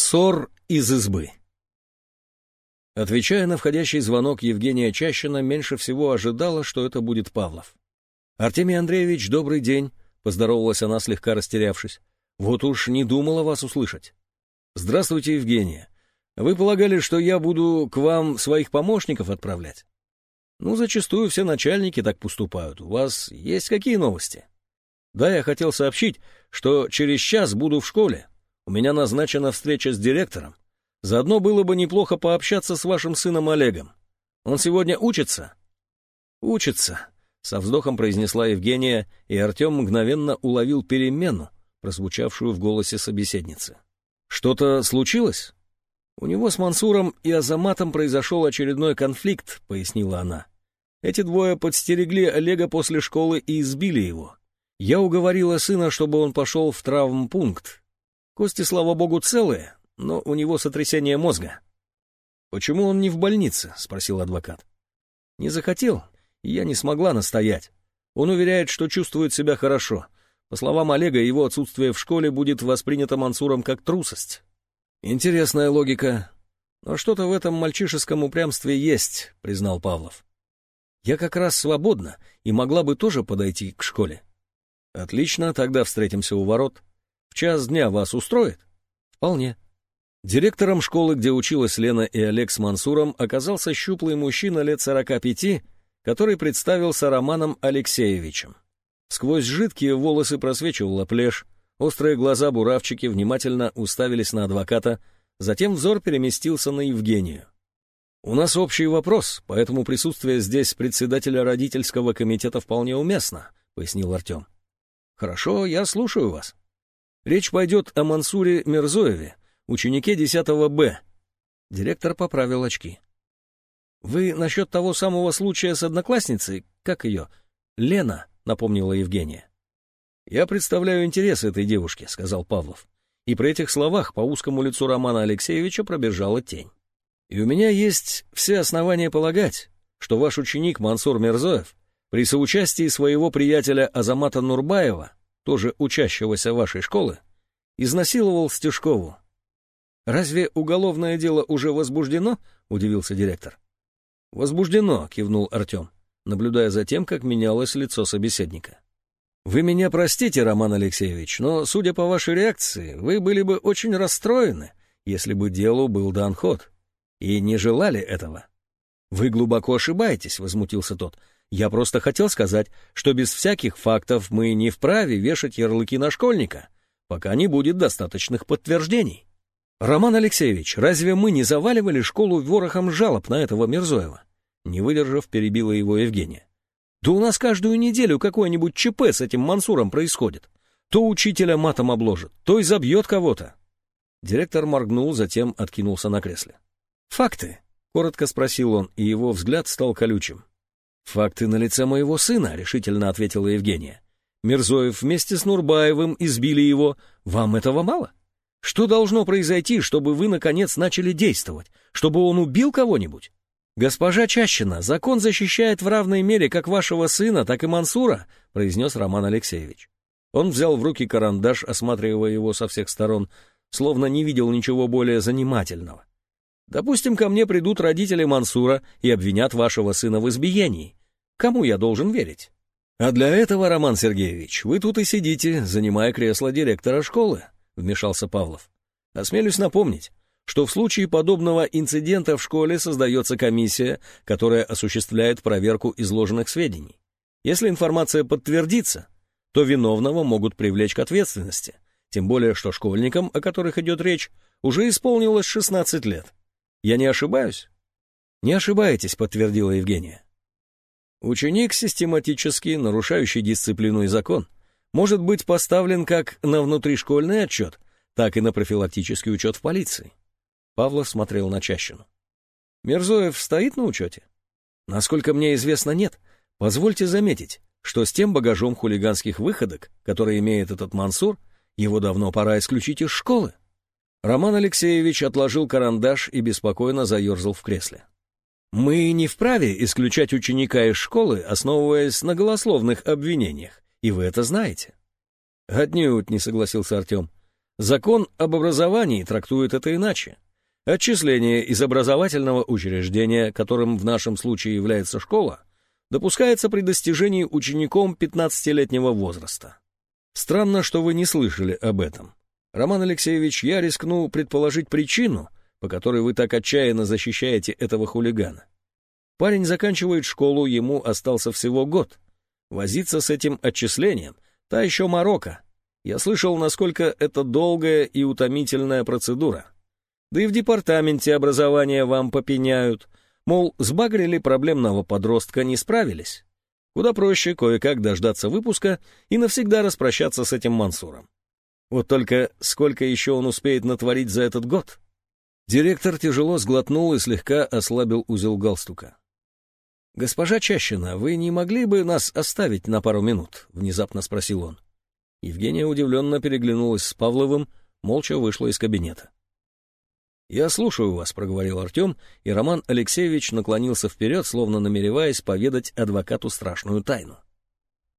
Ссор из избы. Отвечая на входящий звонок, Евгения Чащина меньше всего ожидала, что это будет Павлов. «Артемий Андреевич, добрый день», — поздоровалась она, слегка растерявшись. «Вот уж не думала вас услышать». «Здравствуйте, Евгения. Вы полагали, что я буду к вам своих помощников отправлять?» «Ну, зачастую все начальники так поступают. У вас есть какие новости?» «Да, я хотел сообщить, что через час буду в школе. У меня назначена встреча с директором. Заодно было бы неплохо пообщаться с вашим сыном Олегом. Он сегодня учится?» «Учится», — со вздохом произнесла Евгения, и Артем мгновенно уловил перемену, прозвучавшую в голосе собеседницы. «Что-то случилось?» «У него с Мансуром и Азаматом произошел очередной конфликт», — пояснила она. «Эти двое подстерегли Олега после школы и избили его. Я уговорила сына, чтобы он пошел в травмпункт, Кости, слава богу, целые, но у него сотрясение мозга. «Почему он не в больнице?» — спросил адвокат. «Не захотел, я не смогла настоять. Он уверяет, что чувствует себя хорошо. По словам Олега, его отсутствие в школе будет воспринято Мансуром как трусость. Интересная логика. Но что-то в этом мальчишеском упрямстве есть, признал Павлов. Я как раз свободна и могла бы тоже подойти к школе. Отлично, тогда встретимся у ворот. Час дня вас устроит? Вполне. Директором школы, где училась Лена и Олег с Мансуром, оказался щуплый мужчина лет 45, который представился Романом Алексеевичем. Сквозь жидкие волосы просвечивала плешь, острые глаза-буравчики внимательно уставились на адвоката, затем взор переместился на Евгению. «У нас общий вопрос, поэтому присутствие здесь председателя родительского комитета вполне уместно», — пояснил Артем. «Хорошо, я слушаю вас». Речь пойдет о Мансуре Мирзоеве, ученике 10 Б. Директор поправил очки. «Вы насчет того самого случая с одноклассницей, как ее? Лена», — напомнила Евгения. «Я представляю интересы этой девушки», — сказал Павлов. И при этих словах по узкому лицу Романа Алексеевича пробежала тень. «И у меня есть все основания полагать, что ваш ученик Мансур Мирзоев при соучастии своего приятеля Азамата Нурбаева тоже учащегося вашей школы, изнасиловал Стешкову. «Разве уголовное дело уже возбуждено?» — удивился директор. «Возбуждено», — кивнул Артем, наблюдая за тем, как менялось лицо собеседника. «Вы меня простите, Роман Алексеевич, но, судя по вашей реакции, вы были бы очень расстроены, если бы делу был дан ход, и не желали этого». «Вы глубоко ошибаетесь», — возмутился тот. Я просто хотел сказать, что без всяких фактов мы не вправе вешать ярлыки на школьника, пока не будет достаточных подтверждений. Роман Алексеевич, разве мы не заваливали школу ворохом жалоб на этого Мирзоева? Не выдержав, перебила его Евгения. Да у нас каждую неделю какое-нибудь ЧП с этим Мансуром происходит. То учителя матом обложит, то и забьет кого-то. Директор моргнул, затем откинулся на кресле. «Факты?» — коротко спросил он, и его взгляд стал колючим. «Факты на лице моего сына», — решительно ответила Евгения. «Мирзоев вместе с Нурбаевым избили его. Вам этого мало? Что должно произойти, чтобы вы, наконец, начали действовать? Чтобы он убил кого-нибудь?» «Госпожа Чащина, закон защищает в равной мере как вашего сына, так и Мансура», — произнес Роман Алексеевич. Он взял в руки карандаш, осматривая его со всех сторон, словно не видел ничего более занимательного. «Допустим, ко мне придут родители Мансура и обвинят вашего сына в избиении. Кому я должен верить? А для этого, Роман Сергеевич, вы тут и сидите, занимая кресло директора школы, вмешался Павлов. Осмелюсь напомнить, что в случае подобного инцидента в школе создается комиссия, которая осуществляет проверку изложенных сведений. Если информация подтвердится, то виновного могут привлечь к ответственности, тем более что школьникам, о которых идет речь, уже исполнилось 16 лет. Я не ошибаюсь? Не ошибаетесь, подтвердила Евгения. Ученик, систематически нарушающий дисциплину и закон, может быть поставлен как на внутришкольный отчет, так и на профилактический учет в полиции. Павлов смотрел на Чащину. Мерзоев стоит на учете? Насколько мне известно, нет. Позвольте заметить, что с тем багажом хулиганских выходок, который имеет этот Мансур, его давно пора исключить из школы. Роман Алексеевич отложил карандаш и беспокойно заерзал в кресле. Мы не вправе исключать ученика из школы, основываясь на голословных обвинениях, и вы это знаете. Отнюдь не согласился Артем. Закон об образовании трактует это иначе. Отчисление из образовательного учреждения, которым в нашем случае является школа, допускается при достижении учеником 15-летнего возраста. Странно, что вы не слышали об этом. Роман Алексеевич, я рискну предположить причину, по которой вы так отчаянно защищаете этого хулигана. Парень заканчивает школу, ему остался всего год. Возиться с этим отчислением — та еще морока. Я слышал, насколько это долгая и утомительная процедура. Да и в департаменте образования вам попеняют. Мол, сбагрили проблемного подростка, не справились. Куда проще кое-как дождаться выпуска и навсегда распрощаться с этим Мансуром. Вот только сколько еще он успеет натворить за этот год? Директор тяжело сглотнул и слегка ослабил узел галстука. «Госпожа Чащина, вы не могли бы нас оставить на пару минут?» — внезапно спросил он. Евгения удивленно переглянулась с Павловым, молча вышла из кабинета. «Я слушаю вас», — проговорил Артем, и Роман Алексеевич наклонился вперед, словно намереваясь поведать адвокату страшную тайну.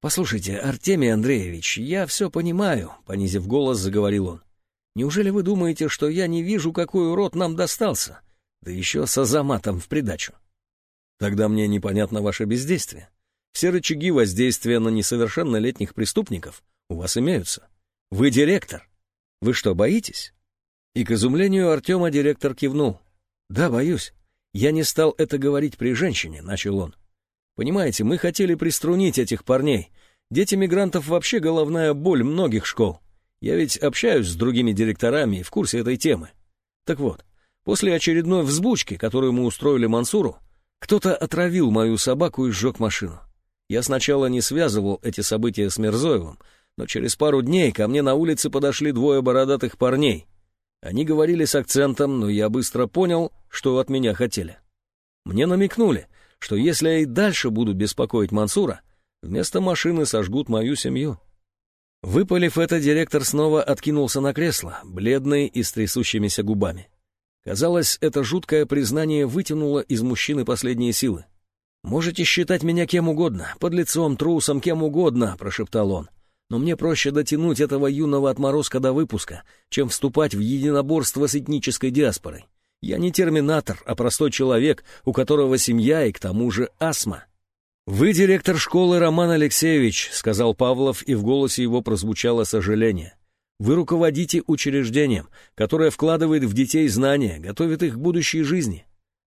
«Послушайте, Артемий Андреевич, я все понимаю», — понизив голос, заговорил он. «Неужели вы думаете, что я не вижу, какой урод нам достался? Да еще с азаматом в придачу». «Тогда мне непонятно ваше бездействие. Все рычаги воздействия на несовершеннолетних преступников у вас имеются. Вы директор. Вы что, боитесь?» И к изумлению Артема директор кивнул. «Да, боюсь. Я не стал это говорить при женщине», — начал он. «Понимаете, мы хотели приструнить этих парней. Дети мигрантов вообще головная боль многих школ. Я ведь общаюсь с другими директорами и в курсе этой темы. Так вот, после очередной взбучки, которую мы устроили Мансуру, кто-то отравил мою собаку и сжег машину. Я сначала не связывал эти события с Мирзоевым, но через пару дней ко мне на улице подошли двое бородатых парней — они говорили с акцентом, но я быстро понял, что от меня хотели. Мне намекнули, что если я и дальше буду беспокоить Мансура, вместо машины сожгут мою семью. Выпалив это, директор снова откинулся на кресло, бледный и с трясущимися губами. Казалось, это жуткое признание вытянуло из мужчины последние силы. «Можете считать меня кем угодно, подлецом, трусом, кем угодно», — прошептал он но мне проще дотянуть этого юного отморозка до выпуска, чем вступать в единоборство с этнической диаспорой. Я не терминатор, а простой человек, у которого семья и к тому же астма. «Вы директор школы Роман Алексеевич», — сказал Павлов, и в голосе его прозвучало сожаление. «Вы руководите учреждением, которое вкладывает в детей знания, готовит их к будущей жизни.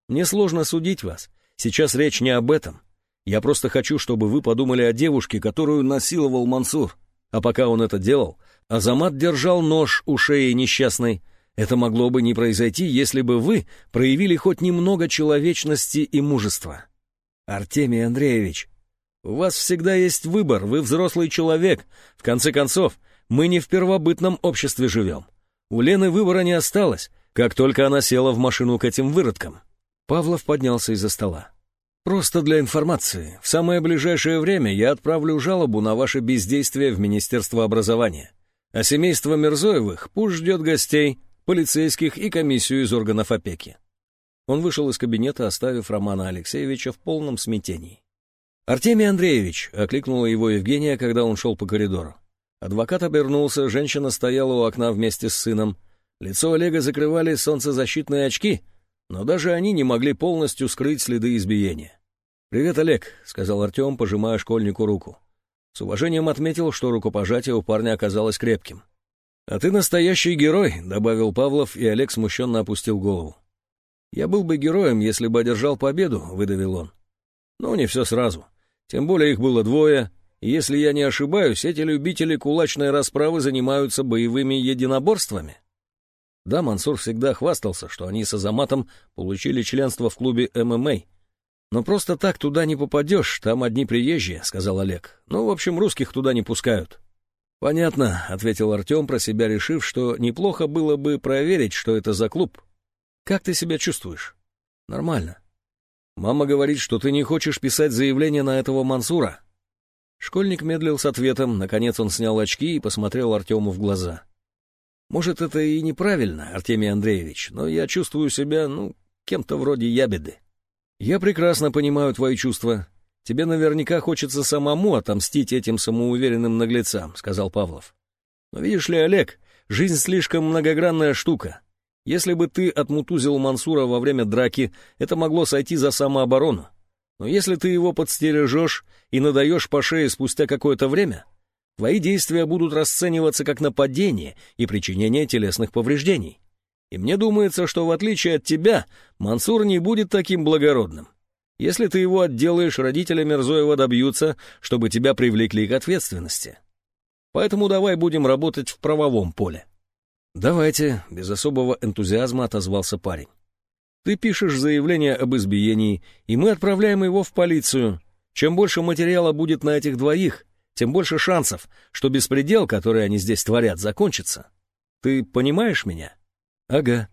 Мне сложно судить вас. Сейчас речь не об этом. Я просто хочу, чтобы вы подумали о девушке, которую насиловал Мансур. А пока он это делал, Азамат держал нож у шеи несчастной. Это могло бы не произойти, если бы вы проявили хоть немного человечности и мужества. Артемий Андреевич, у вас всегда есть выбор, вы взрослый человек. В конце концов, мы не в первобытном обществе живем. У Лены выбора не осталось, как только она села в машину к этим выродкам. Павлов поднялся из-за стола. Просто для информации. В самое ближайшее время я отправлю жалобу на ваше бездействие в Министерство образования. А семейство Мирзоевых пусть ждет гостей, полицейских и комиссию из органов опеки. Он вышел из кабинета, оставив Романа Алексеевича в полном смятении. «Артемий Андреевич!» — окликнула его Евгения, когда он шел по коридору. Адвокат обернулся, женщина стояла у окна вместе с сыном. Лицо Олега закрывали солнцезащитные очки — но даже они не могли полностью скрыть следы избиения. «Привет, Олег», — сказал Артем, пожимая школьнику руку. С уважением отметил, что рукопожатие у парня оказалось крепким. «А ты настоящий герой», — добавил Павлов, и Олег смущенно опустил голову. «Я был бы героем, если бы одержал победу», — выдавил он. «Но не все сразу. Тем более их было двое, и если я не ошибаюсь, эти любители кулачной расправы занимаются боевыми единоборствами». Да, Мансур всегда хвастался, что они с Азаматом получили членство в клубе ММА. «Но просто так туда не попадешь, там одни приезжие», — сказал Олег. «Ну, в общем, русских туда не пускают». «Понятно», — ответил Артем, про себя решив, что неплохо было бы проверить, что это за клуб. «Как ты себя чувствуешь?» «Нормально». «Мама говорит, что ты не хочешь писать заявление на этого Мансура». Школьник медлил с ответом, наконец он снял очки и посмотрел Артему в глаза. Может, это и неправильно, Артемий Андреевич, но я чувствую себя, ну, кем-то вроде ябеды. Я прекрасно понимаю твои чувства. Тебе наверняка хочется самому отомстить этим самоуверенным наглецам, сказал Павлов. Но видишь ли, Олег, жизнь слишком многогранная штука. Если бы ты отмутузил Мансура во время драки, это могло сойти за самооборону. Но если ты его подстережешь и надаешь по шее спустя какое-то время, твои действия будут расцениваться как нападение и причинение телесных повреждений. И мне думается, что в отличие от тебя, Мансур не будет таким благородным. Если ты его отделаешь, родители Мерзоева добьются, чтобы тебя привлекли к ответственности. Поэтому давай будем работать в правовом поле. «Давайте», — без особого энтузиазма отозвался парень. «Ты пишешь заявление об избиении, и мы отправляем его в полицию. Чем больше материала будет на этих двоих, тем больше шансов, что беспредел, который они здесь творят, закончится. Ты понимаешь меня?» «Ага».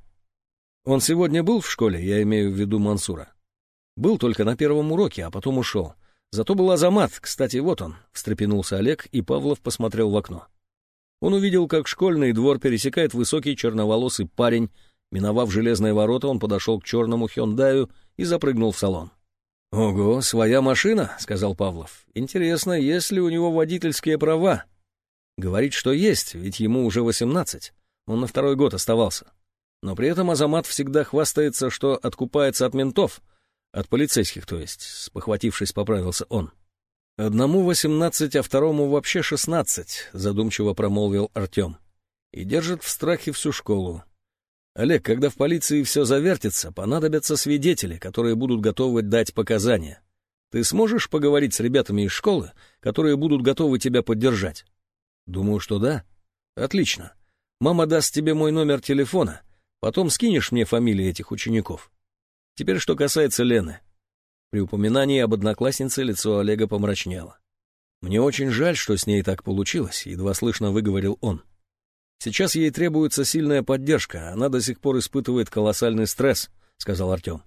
«Он сегодня был в школе, я имею в виду Мансура?» «Был только на первом уроке, а потом ушел. Зато был Азамат, кстати, вот он», — встрепенулся Олег, и Павлов посмотрел в окно. Он увидел, как школьный двор пересекает высокий черноволосый парень. Миновав железные ворота, он подошел к черному Хёндаю и запрыгнул в салон. «Ого, своя машина», — сказал Павлов. «Интересно, есть ли у него водительские права?» Говорит, что есть, ведь ему уже восемнадцать. Он на второй год оставался. Но при этом Азамат всегда хвастается, что откупается от ментов. От полицейских, то есть, спохватившись, поправился он. «Одному восемнадцать, а второму вообще шестнадцать», — задумчиво промолвил Артем. «И держит в страхе всю школу. Олег, когда в полиции все завертится, понадобятся свидетели, которые будут готовы дать показания. Ты сможешь поговорить с ребятами из школы, которые будут готовы тебя поддержать?» «Думаю, что да». «Отлично. Мама даст тебе мой номер телефона, потом скинешь мне фамилии этих учеников. Теперь что касается Лены. При упоминании об однокласснице лицо Олега помрачнело. «Мне очень жаль, что с ней так получилось», — едва слышно выговорил он. «Сейчас ей требуется сильная поддержка, она до сих пор испытывает колоссальный стресс», — сказал Артем.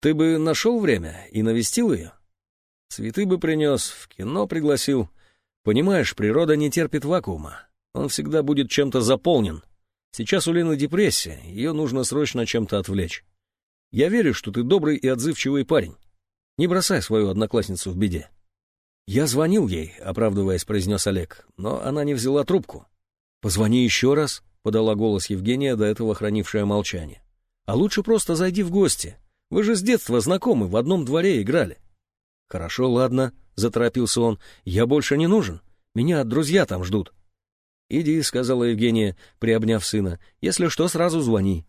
«Ты бы нашел время и навестил ее?» «Цветы бы принес, в кино пригласил. Понимаешь, природа не терпит вакуума. Он всегда будет чем-то заполнен. Сейчас у Лены депрессия, ее нужно срочно чем-то отвлечь. Я верю, что ты добрый и отзывчивый парень. Не бросай свою одноклассницу в беде. Я звонил ей, оправдываясь, произнес Олег, но она не взяла трубку. Позвони еще раз, подала голос Евгения, до этого хранившая молчание. А лучше просто зайди в гости. Вы же с детства знакомы, в одном дворе играли. Хорошо, ладно, заторопился он. Я больше не нужен. Меня друзья там ждут. «Иди», — сказала Евгения, приобняв сына. «Если что, сразу звони».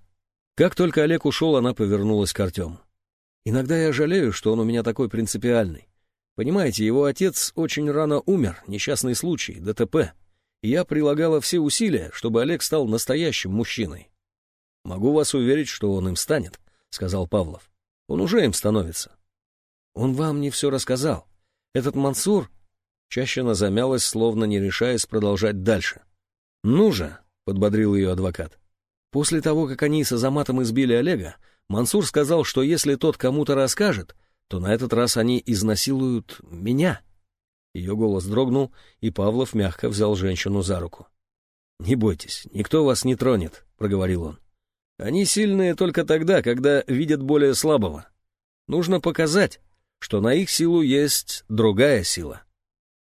Как только Олег ушел, она повернулась к Артему. Иногда я жалею, что он у меня такой принципиальный. Понимаете, его отец очень рано умер, несчастный случай, ДТП. И я прилагала все усилия, чтобы Олег стал настоящим мужчиной. «Могу вас уверить, что он им станет», — сказал Павлов. «Он уже им становится». «Он вам не все рассказал. Этот Мансур...» Чащина замялась, словно не решаясь продолжать дальше. «Ну же», — подбодрил ее адвокат. «После того, как они с Азаматом избили Олега, Мансур сказал, что если тот кому-то расскажет, то на этот раз они изнасилуют меня. Ее голос дрогнул, и Павлов мягко взял женщину за руку. «Не бойтесь, никто вас не тронет», — проговорил он. «Они сильные только тогда, когда видят более слабого. Нужно показать, что на их силу есть другая сила».